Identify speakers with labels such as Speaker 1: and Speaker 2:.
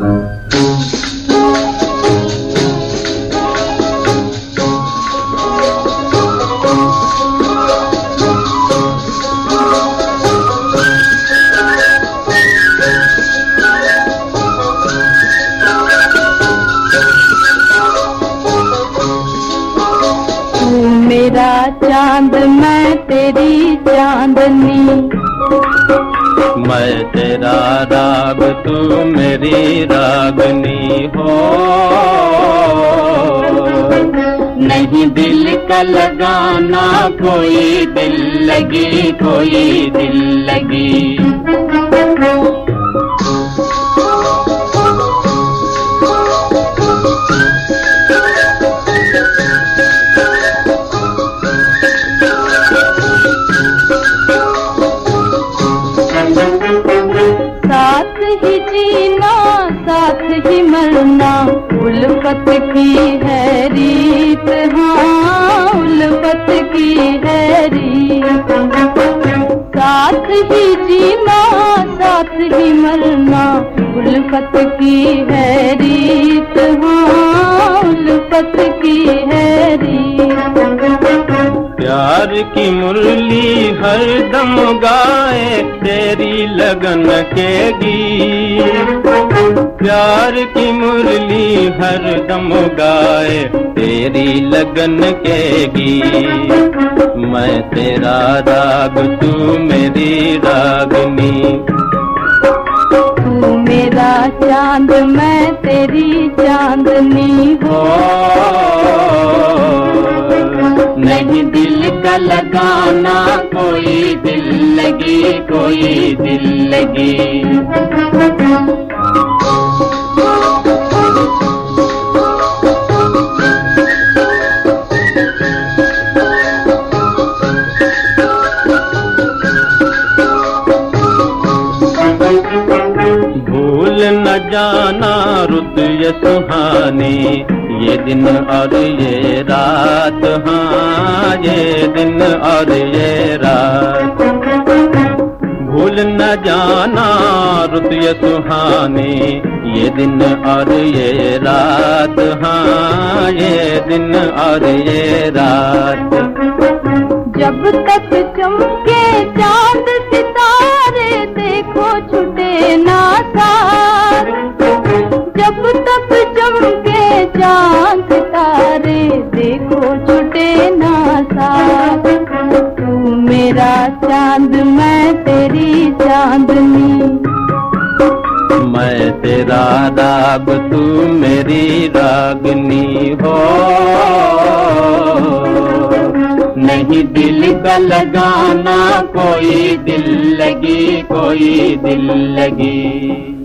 Speaker 1: 嗯 मेरा चाँद मैं तेरी चांदनी।
Speaker 2: मैं तेरा राग तू मेरी रागनी हो।
Speaker 1: नहीं दिल का लगाना कोई दिल लगी कोई दिल लगी। साथ ही मरना, उल्फत की है रीत हाँ उल्फत की है रीत साथ ही जीना, साथ ही मरना, उल्फत की है रीत हाँ उल्फत की है रीत
Speaker 2: प्यार की मुरली हर दम गाए, तेरी लगन के गीत। प्यार की मुरली हर दम गाए, तेरी लगन के गीत। मैं तेरा राग, तू मेरी रागनी।
Speaker 1: तू मेरा चाँद, मैं तेरी चांदनी हो। नहीं दिल का लगाना कोई दिल लगी, कोई दिल लगी।
Speaker 2: जाना रुत ये सुहानी। ये दिन और ये रात हाँ ये दिन और ये रात। भूल न जाना रुत ये सुहानी। ये दिन और ये रात हाँ ये दिन और ये रात।
Speaker 1: जब तक चमके चाँद देखो छुटे ना सार तू मेरा चाँद, मैं तेरी चांदनी।
Speaker 2: मैं तेरा राग, तू मेरी रागनी हो।
Speaker 1: नहीं दिल का लगाना, कोई दिल लगी, कोई दिल लगी।